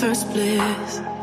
first bliss.